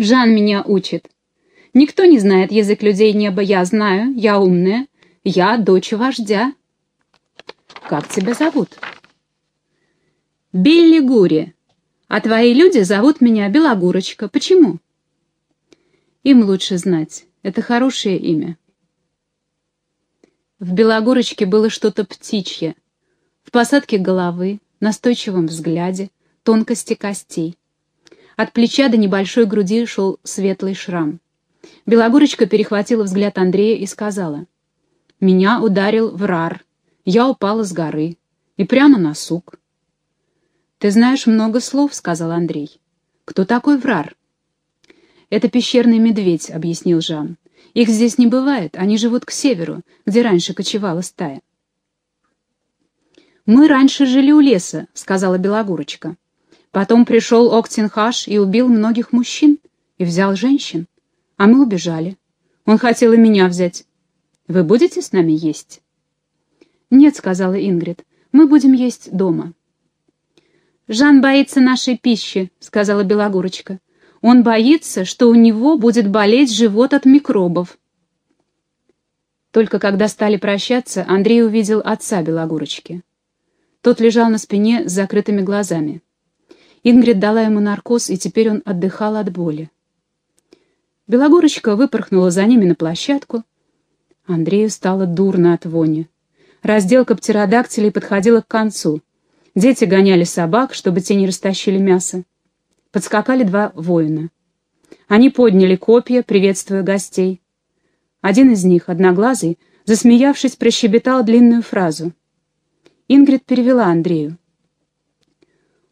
Жан меня учит. Никто не знает язык людей неба, я знаю, я умная, я дочь вождя. Как тебя зовут? Билли Гури. А твои люди зовут меня Белогурочка. Почему? Им лучше знать. Это хорошее имя. В Белогорочке было что-то птичье. В посадке головы, настойчивом взгляде, тонкости костей. От плеча до небольшой груди шел светлый шрам. Белогорочка перехватила взгляд Андрея и сказала. «Меня ударил врар. Я упала с горы. И прямо на сук». «Ты знаешь много слов», — сказал Андрей. «Кто такой врар?» «Это пещерный медведь», — объяснил Жан. Их здесь не бывает, они живут к северу, где раньше кочевала стая. «Мы раньше жили у леса», — сказала Белогурочка. «Потом пришел Октинхаш и убил многих мужчин и взял женщин, а мы убежали. Он хотел и меня взять. Вы будете с нами есть?» «Нет», — сказала Ингрид, — «мы будем есть дома». «Жан боится нашей пищи», — сказала Белогурочка. Он боится, что у него будет болеть живот от микробов. Только когда стали прощаться, Андрей увидел отца Белогурочки. Тот лежал на спине с закрытыми глазами. Ингрид дала ему наркоз, и теперь он отдыхал от боли. Белогорочка выпорхнула за ними на площадку. Андрею стало дурно от вони. Разделка птеродактилей подходила к концу. Дети гоняли собак, чтобы те не растащили мясо подскакали два воина. Они подняли копья, приветствуя гостей. Один из них, одноглазый, засмеявшись, прощебетал длинную фразу. Ингрид перевела Андрею.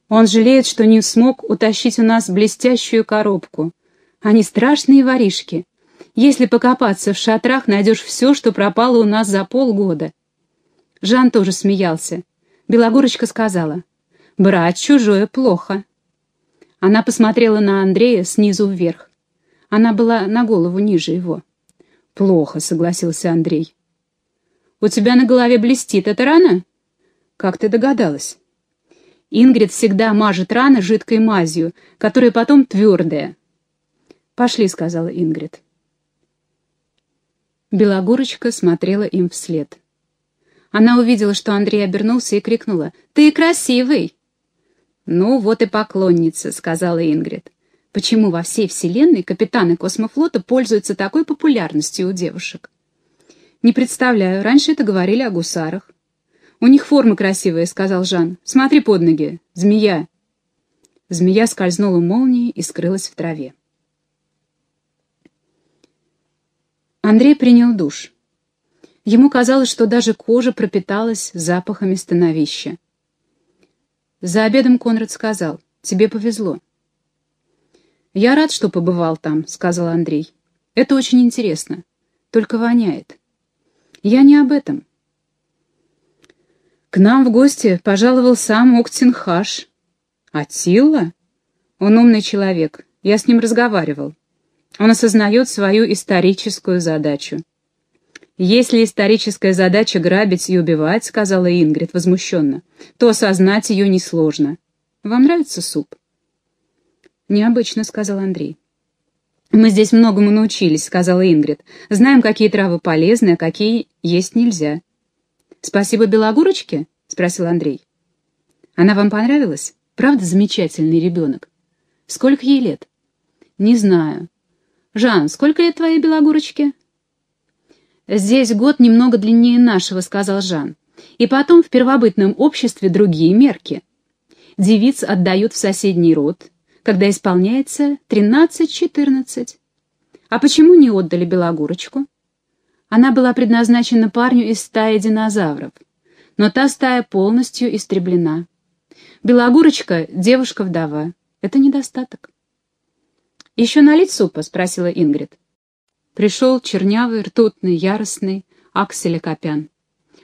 «Он жалеет, что не смог утащить у нас блестящую коробку. Они страшные воришки. Если покопаться в шатрах, найдешь все, что пропало у нас за полгода». Жан тоже смеялся. Белогорочка сказала, «Брать чужое плохо». Она посмотрела на Андрея снизу вверх. Она была на голову ниже его. «Плохо», — согласился Андрей. «У тебя на голове блестит. Это рана?» «Как ты догадалась?» Ингрид всегда мажет раны жидкой мазью, которая потом твердая. «Пошли», — сказала Ингрид. Белогорочка смотрела им вслед. Она увидела, что Андрей обернулся и крикнула «Ты красивый!» «Ну, вот и поклонница», — сказала Ингрид. «Почему во всей вселенной капитаны космофлота пользуются такой популярностью у девушек?» «Не представляю, раньше это говорили о гусарах». «У них формы красивые», — сказал Жан. «Смотри под ноги. Змея». Змея скользнула молнией и скрылась в траве. Андрей принял душ. Ему казалось, что даже кожа пропиталась запахами становища. За обедом Конрад сказал, «Тебе повезло». «Я рад, что побывал там», — сказал Андрей. «Это очень интересно. Только воняет». «Я не об этом». «К нам в гости пожаловал сам Октинхаш». «Атилла?» «Он умный человек. Я с ним разговаривал. Он осознает свою историческую задачу. «Если историческая задача грабить и убивать, — сказала Ингрид возмущенно, — то осознать ее несложно. Вам нравится суп?» «Необычно», — сказал Андрей. «Мы здесь многому научились», — сказала Ингрид. «Знаем, какие травы полезны, а какие есть нельзя». «Спасибо Белогурочке?» — спросил Андрей. «Она вам понравилась? Правда замечательный ребенок? Сколько ей лет?» «Не знаю». «Жан, сколько лет твоей Белогурочке?» «Здесь год немного длиннее нашего», — сказал Жан. «И потом в первобытном обществе другие мерки. Девиц отдают в соседний род, когда исполняется тринадцать-четырнадцать. А почему не отдали Белогурочку? Она была предназначена парню из стаи динозавров, но та стая полностью истреблена. Белогурочка — девушка-вдова. Это недостаток. «Еще налить супа?» — спросила Ингрид. Пришел чернявый, ртутный, яростный Аксель Акопян.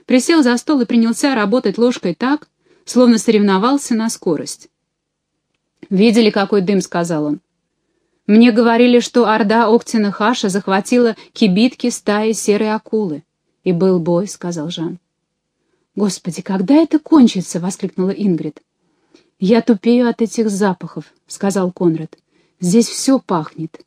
Присел за стол и принялся работать ложкой так, словно соревновался на скорость. «Видели, какой дым?» — сказал он. «Мне говорили, что орда Октина Хаша захватила кибитки стаи серой акулы. И был бой», — сказал Жан. «Господи, когда это кончится?» — воскликнула Ингрид. «Я тупею от этих запахов», — сказал Конрад. Здесь все пахнет.